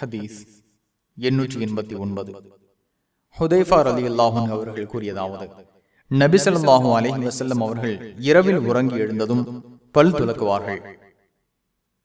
ஹதீஸ் எண்ணூற்றி எண்பத்தி ஒன்பது. ஹுதைஃபார் அலி அல்லாஹன் அவர்கள் கூறியதாவது நபிசல்லாஹூ அலஹி வசல்லம் அவர்கள் இரவில் உறங்கி எழுந்ததும் பல் துலக்குவார்கள்.